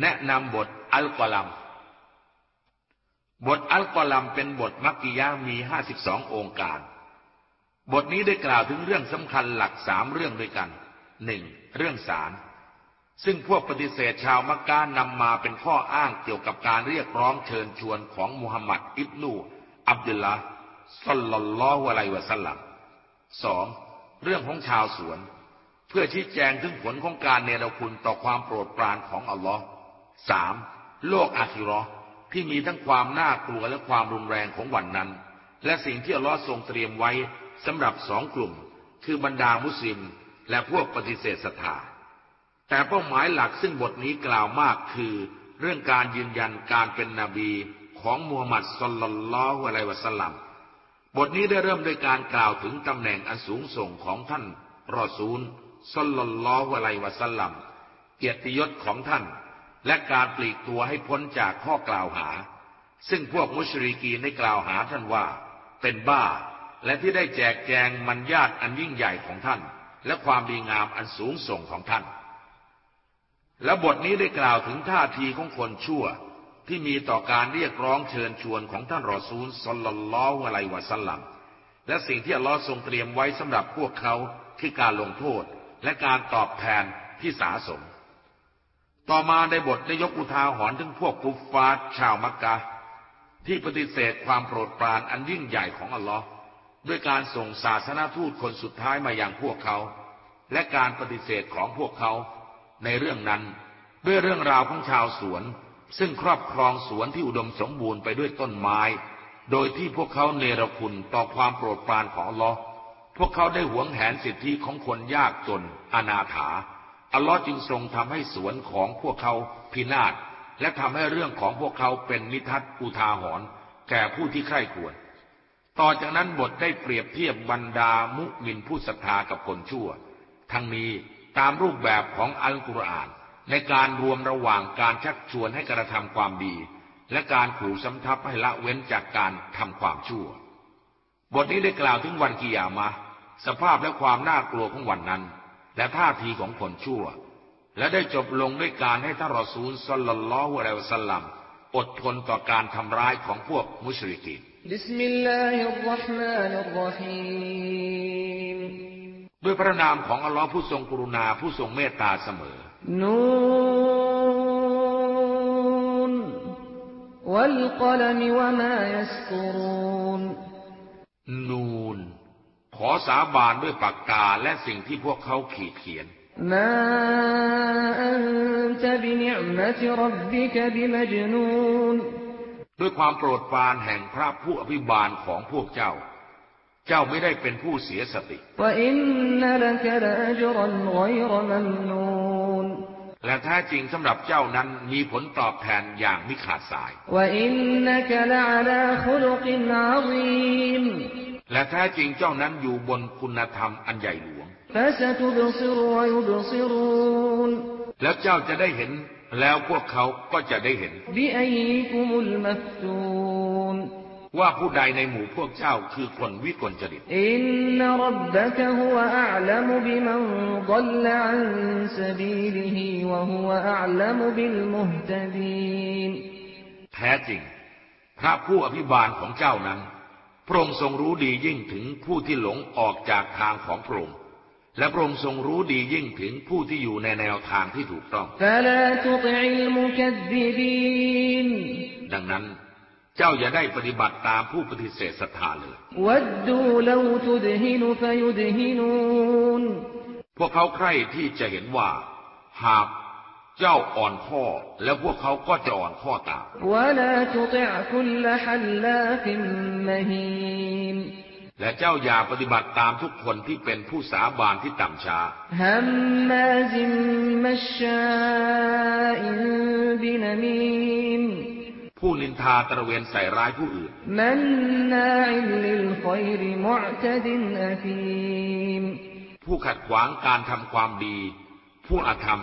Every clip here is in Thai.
แนะนำบทอัลกอลัม บทอัลกอลัมเป็นบทมักกิยามีห้าสิบสององค์การ บทนี้ได้กล่าวถึงเรื่องสำคัญหลักสามเรื่องด้วยกันหนึ่งเรื่องสารซึ่งพวกปฏิเสธชาวมักกะนำมาเป็นข้ออ้างเกี่ยวกับการเรียกร้องเชิญชวนของมุฮัมมัดอิบนูอับดุลละสัลลัลลอฮุอะลัยวะสัลลัมสองเรื่องของชาวสวน เพื่อชี้แจงถึงผลของการเนรคุณต่อความโปรดปรานของอัลลอฮ์ สามโลกอาคิรอที่มีทั้งความน่ากลัวและความรุนแรงของวันนั้น และสิ่งที่อัลลอฮ์ทรงเตรียมไว้สำหรับสองกลุ่ม คือบรรดามุสลิม และพวกปฏิเสธศรัทธาแต่เป้าหมายหลักซึ่งบทนี้กล่าวมากคือ เรื่องการยืนยันการเป็นนบีของมูฮัมมัดสุลลัลลอฮุอะลัยวะสัลลัมบทนี้ได้เริ่มด้วยการกล่าวถึงตำแหน่งอันสูงส่งของท่านรอซูลสุลลัลลอฮุอะลัยวะสัลลัมเกียรติยศของท่าน และการปลีกตัวให้พ้นจากข้อกล่าวหา ซึ่งพวกมุชริกีได้กล่าวหาท่านว่า เป็นบ้า และที่ได้แจกแจงมันญาติอันยิ่งใหญ่ของท่าน และความดีงามอันสูงส่งของท่าน และบทนี้ได้กล่าวถึงท่าทีของคนชั่ว ที่มีต่อการเรียกร้องเชิญชวนของท่านรอซูลสลลัลลอฮุอะลัยวะสัลลัมและสิ่งที่อัลลอฮ์ทรงเตรียมไว้สำหรับพวกเขาคือการลงโทษและการตอบแทนที่สาสม ต่อมาในบทได้ยกอุทาหรณ์ถึงพวกกุฟฟาร์ชาวมักกะ ที่ปฏิเสธความโปรดปรานอันยิ่งใหญ่ของอัลลอฮ์ด้วยการส่งศาสนาทูตคนสุดท้ายมาอย่างพวกเขา และการปฏิเสธของพวกเขาในเรื่องนั้น ด้วยเรื่องราวของชาวสวน ซึ่งครอบครองสวนที่อุดมสมบูรณ์ไปด้วยต้นไม้ โดยที่พวกเขาเนรคุณต่อความโปรดปรานของอัลลอฮ์พวกเขาได้หวงแหนสิทธิของคนยากจนอนาถา อัลลอฮ์จึงทรงทำให้สวนของพวกเขาพินาศและทำให้เรื่องของพวกเขาเป็นนิทัศอุทาหรณ์แก่ผู้ที่ใคร่ควร ต่อจากนั้นบทได้เปรียบเทียบบรรดามุมินผู้ศรัทธากับคนชั่ว ทั้งนี้ตามรูปแบบของอัลกุรอาน ในการรวมระหว่างการชักชวนให้กระทำความดี และการขู่สำทับให้ละเว้นจากการทำความชั่ว บทนี้ได้กล่าวถึงวันกิยามะสภาพและความน่ากลัวของวันนั้น และท่าทีของคนชั่ว และได้จบลงด้วยการให้ท่านรอซูลสัลลัลลอฮุอะลัยฮิวสัลลัมอดทนต่อการทำร้ายของพวกมุชริกีบิสมิลลาฮิรราะห์มานิรราะฮีมด้วยพระนามของอัลลอฮ์ผู้ทรงกรุณาผู้ทรงเมตตาเสมอ นูน วัลกลมวะมายัสกุรูนนูน ขอสาบานด้วยปากกาและสิ่งที่พวกเขาขีดเขียนมาอันตบินิมะติรับบิกบิมจนูนด้วยความโปรดปรานแห่งพระผู้อภิบาลของพวกเจ้า เจ้าไม่ได้เป็นผู้เสียสติและแท้จริงสำหรับเจ้านั้นมีผลตอบแทนอย่างไม่ขาดสาย และแท้จริงเจ้านั้นอยู่บนคุณธรรมอันใหญ่หลวง แล้วเจ้าจะได้เห็น แล้วพวกเขาก็จะได้เห็น ว่าผู้ใดในหมู่พวกเจ้าคือคนวิกลจริตอินนรับบะฮุวะอัลมบิมันดัลลอันซบีลิฮิวะฮุวะอัลมบิลมุฮตดีนแท้จริง พระผู้อภิบาลของเจ้านั้น พระองค์ทรงรู้ดียิ่งถึงผู้ที่หลงออกจากทางของพระองค์ และพระองค์ทรงรู้ดียิ่งถึงผู้ที่อยู่ในแนวทางที่ถูกต้องดังนั้น เจ้าอย่าได้ปฏิบัติตามผู้ปฏิเสธศรัทธาเลย พวกเขาใคร่ที่จะเห็นว่า หากเจ้าอ่อนข้อแล้วพวกเขาก็จะอ่อนข้อตามและเจ้าอย่าปฏิบัติตามทุกคนที่เป็นผู้สาบานที่ต่ำช้าผู้นินทาตระเวนใส่ร้ายผู้อื่นผู้ขัดขวางการทำความดี ผู้อาธรรม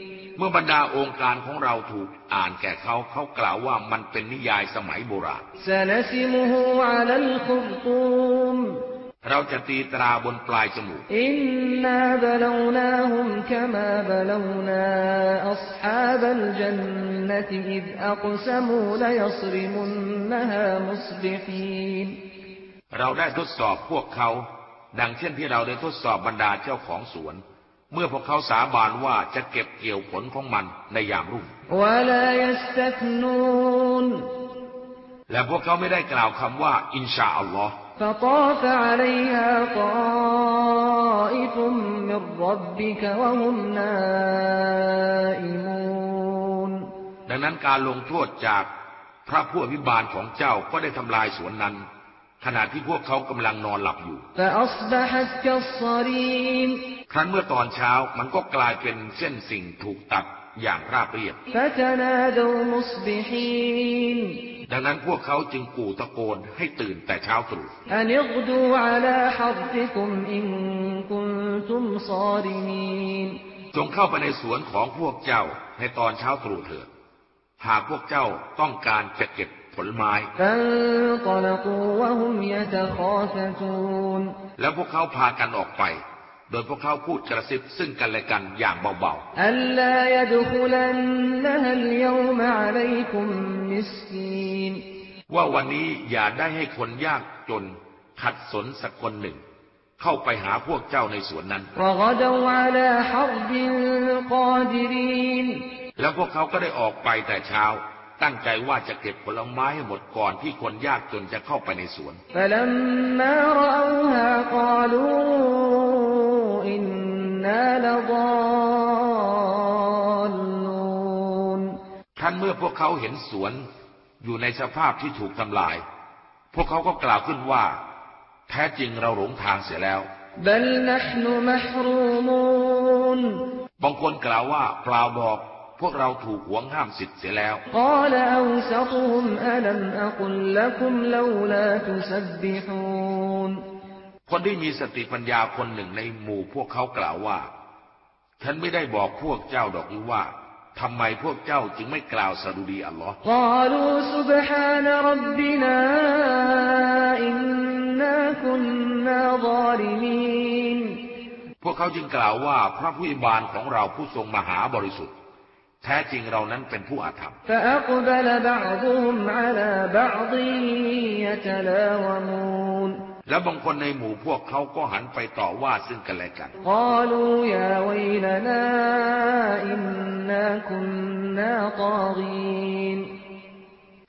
เมื่อบรรดาองค์การของเราถูกอ่านแก่เขาเขากล่าวว่ามันเป็นนิยายสมัยโบราณเราจะตีตราบนปลายจมูกอินจริมุเราได้ทดสอบพวกเขา ดังเช่นที่เราได้ทดสอบบรรดาเจ้าของสวน เมื่อพวกเขาสาบานว่าจะเก็บเกี่ยวผลของมันในยามรุ่ง และพวกเขาไม่ได้กล่าวคำว่า อินชาอัลลอฮ์ดังนั้นการลงโทษจากพระผู้อภิบาลของเจ้าก็ได้ทำลายสวนนั้น ขณะที่พวกเขากำลังนอนหลับอยู่ ครั้นเมื่อตอนเช้ามันก็กลายเป็นเส้นสิ่งถูกตัดอย่างราบเรียบ ดังนั้นพวกเขาจึงกู่ตะโกนให้ตื่นแต่เช้าตรู่จงเข้าไปในสวนของพวกเจ้าในตอนเช้าตรู่เถิด หากพวกเจ้าต้องการจะเก็บผลไม้ แล้วพวกเขาพากันออกไป โดยพวกเขาพูดกระซิบซึ่งกันและกันอย่างเบา ألا يدخلنها اليوم عليكم مسكين ๆ ว่าวันนี้อย่าได้ให้คนยากจนขัดสนสักคนหนึ่ง เข้าไปหาพวกเจ้าในสวนนั้น وغدوا على حرد قادرين แล้วพวกเขาก็ได้ออกไปแต่เช้า ตั้งใจว่าจะเก็บผลไม้ให้หมดก่อนที่คนยากจนจะเข้าไปในสวน فلما رأوها มื่อพวกเขาเห็นสวนอยู่ในสภาพที่ถูกทำลาย พวกเขาก็กล่าวขึ้นว่า แท้จริงเราหลงทางเสียแล้วบางคนกล่าวว่าเปล่าบอกพวกเราถูกหวงห้ามสิทธิ์เสียแล้ว คนที่มีสติปัญญาคนหนึ่งในหมู่พวกเขากล่าวว่า ฉันไม่ได้บอกพวกเจ้าดอกหรืว่า ทำไมพวกเจ้าจึงไม่กล่าวสดุดีอัลลอฮ์พวกเขาจึงกล่าวว่าพระผู้อิบานของเราผู้ทรงมหาบริสุทธิ์ แท้จริงเรานั้นเป็นผู้อาธรรม และบางคนในหมู่พวกเขาก็หันไปต่อว่าซึ่งกันและกัน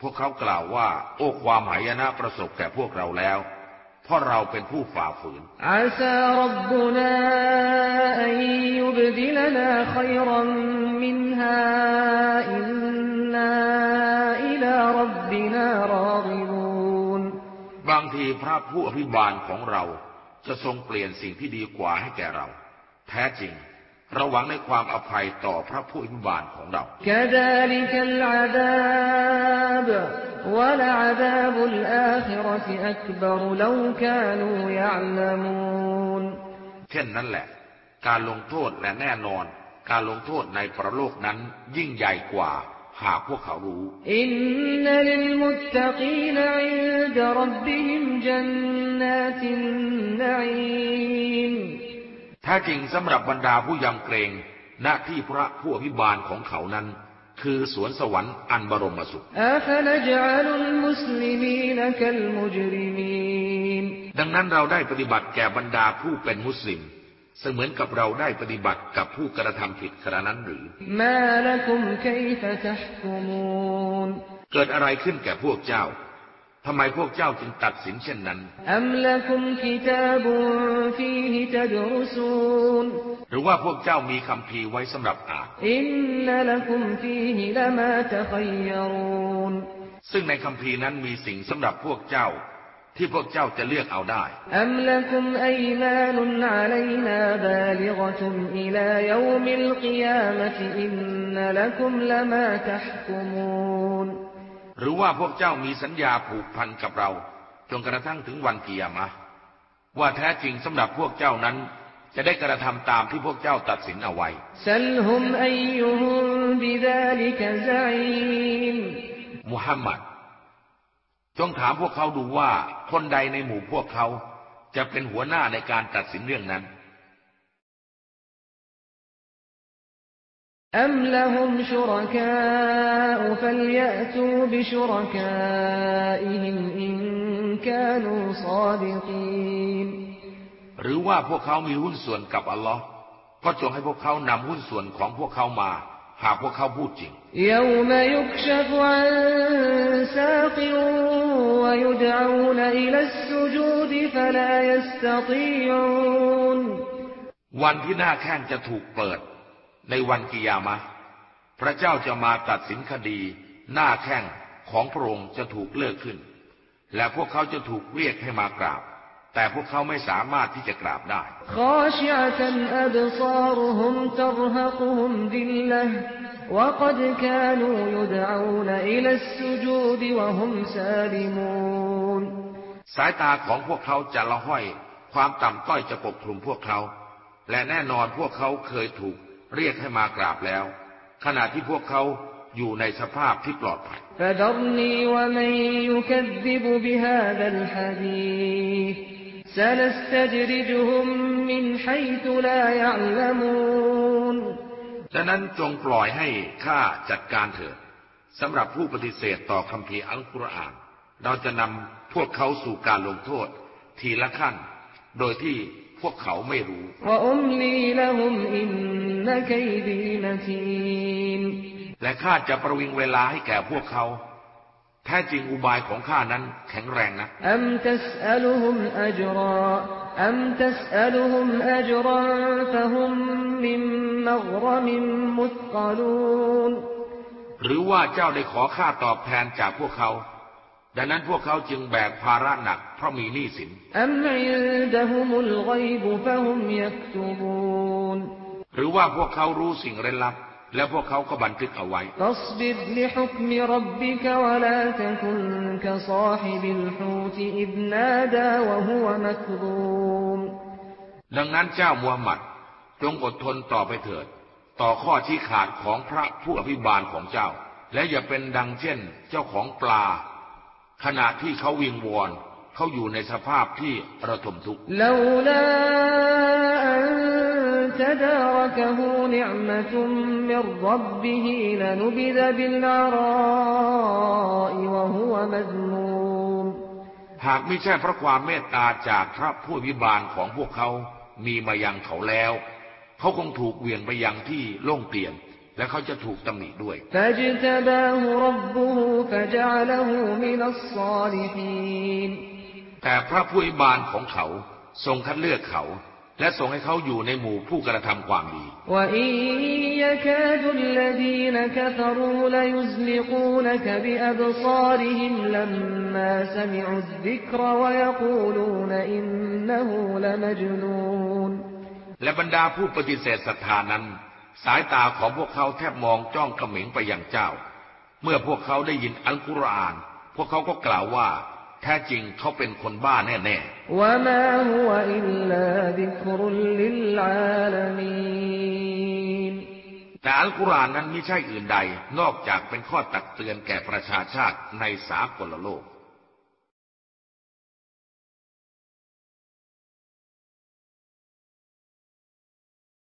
พวกเขากล่าวว่า โอ้ความหายนะประสบแก่พวกเราแล้ว เพราะเราเป็นผู้ฝ่าฝืนอา ทีพระผู้อภิบาลของเราจะทรงเปลี่ยนสิ่งที่ดีกว่าให้แก่เรา แท้จริงเราหวังในความอภัยต่อพระผู้อภิบาลของเราเช่นนั้นแหละ การลงโทษและแน่นอน การลงโทษในประโลกนั้นยิ่งใหญ่กว่า หากพวกเขารู้ อินนลิลมุตตะกีนอินดรับบิฮิมจันนาตินนีมถ้าจริงสำหรับบรรดาผู้ยำเกรงหน้าที่พระผู้อภิบาลของเขานั้น คือสวนสวรรค์อันบรมสุข ดังนั้นเราได้ปฏิบัติแก่บรรดาผู้เป็นมุสลิม เสมือนกับเราได้ปฏิบัติกับผู้กระทำผิดกระนั้นหรือเกิดอะไรขึ้นแก่พวกเจ้าทำไมพวกเจ้าจึงตัดสินเช่นนั้น หรือว่าพวกเจ้ามีคำพีไว้สำหรับอ่านซึ่งในคำพีนั้นมีสิ่งสำหรับพวกเจ้า ที่พวกเจ้าจะเลือกเอาได้ หรือว่าพวกเจ้ามีสัญญาผูกพันกับเรา จนกระทั่งถึงวันเกียรมะ ว่าแท้จริงสำหรับพวกเจ้านั้น จะได้กระทำตามที่พวกเจ้าตัดสินเอาไว้มุฮัมมัด งถามพวกเขาดูว่าคนใดในหมู่พวกเขาจะเป็นหัวหน้าในการตัดสินเรื่องนั้น أم لهم شركاء فليأتوا بشركائهم إن كانوا صادقين หรือว่าพวกเขามีหุ้นส่วนกับอัลลอฮ์ก็จงให้พวกเขานำหุ้นส่วนของพวกเขามา หากพวกเขาพูดจริง يوم يكشف عن ساق ويدعون إلى السجود فلا يستطيعون วันที่หน้าแข้งจะถูกเปิด ในวันกิยามะห์พระเจ้าจะมาตัดสินคดี หน้าแข้งของพระองค์จะถูกเลิกขึ้น และพวกเขาจะถูกเรียกให้มากราบ แต่พวกเขาไม่สามารถที่จะกราบได้ خاشعة أبصارهم ترهقهم ذلة وقد كانوا يدعون إلى السجود وهم سالمون สายตาของพวกเขาจะละห้อย ความต่ำต้อยจะปกคลุมพวกเขา และแน่นอนพวกเขาเคยถูกเรียกให้มากราบแล้ว ขณะที่พวกเขาอยู่ในสภาพที่ปลอดภัย فذرني ฉะนั้นจงปล่อยให้ข้าจัดการเถิดสำหรับผู้ปฏิเสธต่อคำพีอัลกุรอาน เราจะนำพวกเขาสู่การลงโทษ ทีละขั้น โดยที่พวกเขาไม่รู้ และข้าจะประวิงเวลาให้แก่พวกเขา แท้จริงอุบายของข้านั้นแข็งแรงนะหรือว่าเจ้าได้ขอค่าตอบแทนจากพวกเขา ดังนั้นพวกเขาจึงแบกภาระหนักเพราะมีหนี้สัยนหรือว่าพวกเขารู้สิ่งเร้นลับ และพวกเขาก็บันทึกเอาไว้ فاصبر لحكم ربك ولا تكن كصاحب الحوت إذ نادى وهو مكظوم ดังนั้นเจ้ามูฮัมหมัดจงอดทนต่อไปเถิด ต่อข้อที่ขาดของพระผู้อภิบาลของเจ้า และอย่าเป็นดังเช่น เจ้าของปลา ขณะที่เขาวิงวอนเขาอยู่ในสภาพที่ระทมทุกข์ لولا أن تداركه نعمة من ربه لنبذ بالعراء وهو مذموم หากไม่ใช่เพราะความเมตตาจากพระผู้อภิบาลของพวกเขามีมายังเขาแล้ว เขาคงถูกเหวี่ยงไปยังที่โล่งเตียน และเขาจะถูกตำหนิด้วย فاجتباه ربه فجعله من الصالحين แต่พระผู้อภิบาลของเขาทรงคัดเลือกเขา และส่งให้เขาอยู่ในหมู่ผู้กระทำความดีและบรรดาผู้ปฏิเสธศรัทธานั้น สายตาของพวกเขาแทบมองจ้องเขม็งไปยังเจ้า เมื่อพวกเขาได้ยินอัลกุรอาน พวกเขาก็กล่าวว่า แท้จริงเขาเป็นคนบ้าแน่ๆวะแต่อัลกุรอานนั้นไม่ใช่อื่นใด นอกจากเป็นข้อตักเตือนแก่ประชาชาติในสากลโลก